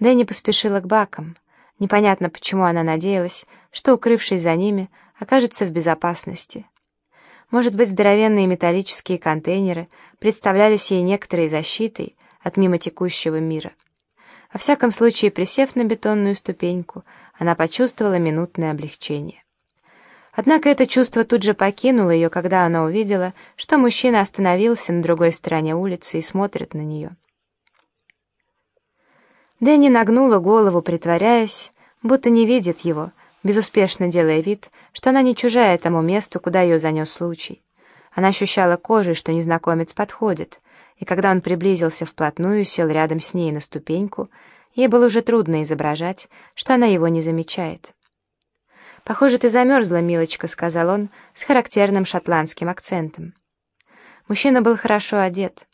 Дэнни поспешила к бакам. Непонятно, почему она надеялась, что, укрывшись за ними, окажется в безопасности. Может быть, здоровенные металлические контейнеры представлялись ей некоторой защитой от мимо текущего мира. Во всяком случае, присев на бетонную ступеньку, она почувствовала минутное облегчение. Однако это чувство тут же покинуло ее, когда она увидела, что мужчина остановился на другой стороне улицы и смотрит на нее. Дэнни нагнула голову, притворяясь, будто не видит его, безуспешно делая вид, что она не чужая тому месту, куда ее занес случай. Она ощущала кожей, что незнакомец подходит, и когда он приблизился вплотную, сел рядом с ней на ступеньку, ей было уже трудно изображать, что она его не замечает. «Похоже, ты замерзла, милочка», — сказал он с характерным шотландским акцентом. Мужчина был хорошо одет.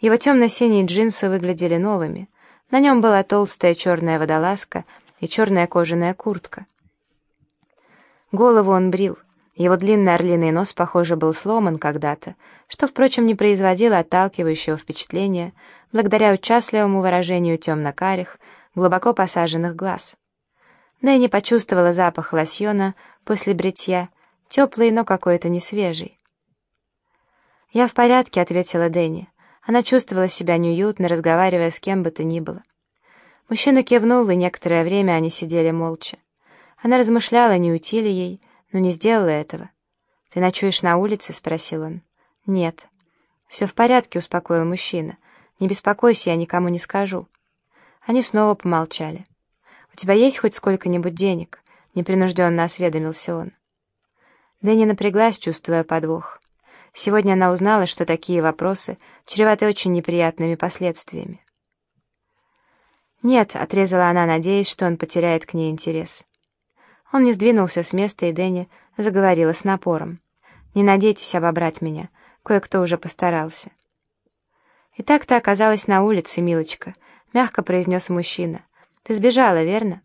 Его темно-синие джинсы выглядели новыми. На нем была толстая черная водолазка и черная кожаная куртка. Голову он брил. Его длинный орлиный нос, похоже, был сломан когда-то, что, впрочем, не производило отталкивающего впечатления благодаря участливому выражению темно-карих, глубоко посаженных глаз. Дэнни почувствовала запах лосьона после бритья, теплый, но какой-то несвежий. «Я в порядке», — ответила Дэнни. Она чувствовала себя неуютно, разговаривая с кем бы то ни было. Мужчина кивнул, и некоторое время они сидели молча. Она размышляла, не уйти ли ей, но не сделала этого. «Ты ночуешь на улице?» — спросил он. «Нет». «Все в порядке», — успокоил мужчина. «Не беспокойся, я никому не скажу». Они снова помолчали. «У тебя есть хоть сколько-нибудь денег?» — непринужденно осведомился он. Дэнни напряглась, чувствуя подвох. Сегодня она узнала, что такие вопросы чреваты очень неприятными последствиями. «Нет», — отрезала она, надеясь, что он потеряет к ней интерес. Он не сдвинулся с места, и Дэнни заговорила с напором. «Не надейтесь обобрать меня, кое-кто уже постарался». «И так ты оказалась на улице, милочка», — мягко произнес мужчина. «Ты сбежала, верно?»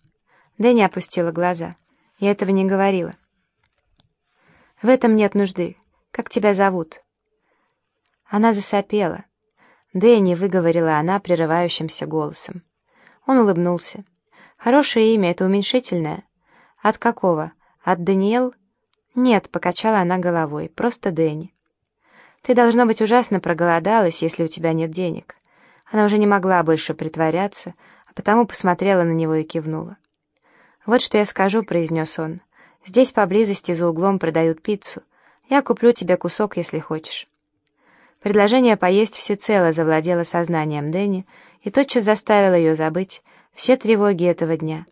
Дэнни опустила глаза. «Я этого не говорила». «В этом нет нужды. Как тебя зовут?» Она засопела. «Дэнни», — выговорила она прерывающимся голосом. Он улыбнулся. «Хорошее имя, это уменьшительное». «От какого? От Даниэл?» «Нет», — покачала она головой, — «просто Дэнни». «Ты, должно быть, ужасно проголодалась, если у тебя нет денег». Она уже не могла больше притворяться, а потому посмотрела на него и кивнула. «Вот что я скажу», — произнес он. «Здесь поблизости за углом продают пиццу. Я куплю тебе кусок, если хочешь». Предложение поесть всецело завладело сознанием Дэнни и тотчас заставило ее забыть все тревоги этого дня.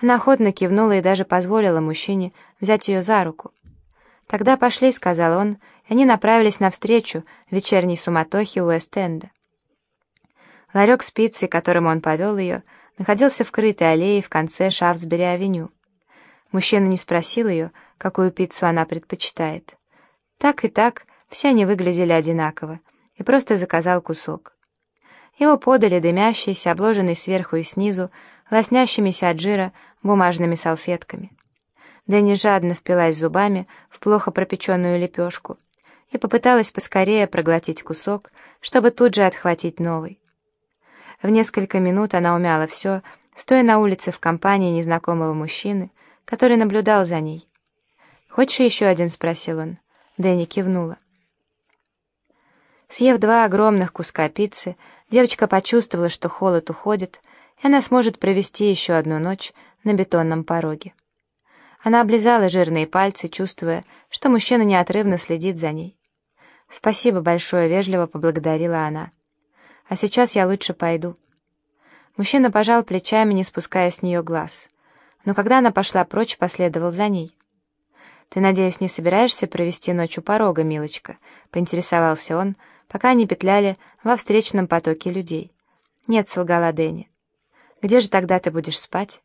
Она охотно кивнула и даже позволила мужчине взять ее за руку. «Тогда пошли», — сказал он, и они направились навстречу вечерней суматохе Уэст-Энда. Ларек с пиццей, которым он повел ее, находился в крытой аллее в конце Шафсбери-авеню. Мужчина не спросил ее, какую пиццу она предпочитает. Так и так все они выглядели одинаково, и просто заказал кусок. Его подали дымящийся, обложенный сверху и снизу, лоснящимися от жира бумажными салфетками. Дэнни жадно впилась зубами в плохо пропеченную лепешку и попыталась поскорее проглотить кусок, чтобы тут же отхватить новый. В несколько минут она умяла все, стоя на улице в компании незнакомого мужчины, который наблюдал за ней. «Хочешь еще один?» — спросил он. Дэнни кивнула. Съев два огромных куска пиццы, девочка почувствовала, что холод уходит, и она сможет провести еще одну ночь на бетонном пороге. Она облизала жирные пальцы, чувствуя, что мужчина неотрывно следит за ней. «Спасибо большое», — вежливо поблагодарила она. «А сейчас я лучше пойду». Мужчина пожал плечами, не спуская с нее глаз. Но когда она пошла прочь, последовал за ней. «Ты, надеюсь, не собираешься провести ночь у порога, милочка?» — поинтересовался он, пока они петляли во встречном потоке людей. «Нет», — солгала Дэнни. «Где же тогда ты будешь спать?»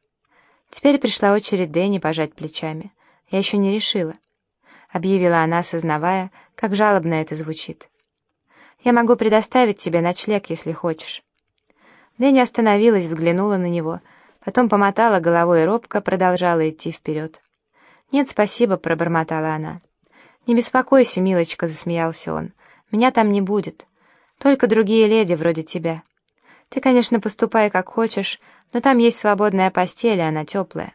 Теперь пришла очередь Дэнни пожать плечами. «Я еще не решила», — объявила она, осознавая, как жалобно это звучит. «Я могу предоставить тебе ночлег, если хочешь». Дэнни остановилась, взглянула на него, потом помотала головой и робко продолжала идти вперед. «Нет, спасибо», — пробормотала она. «Не беспокойся, милочка», — засмеялся он. «Меня там не будет. Только другие леди вроде тебя. Ты, конечно, поступай как хочешь, но там есть свободная постель, и она теплая.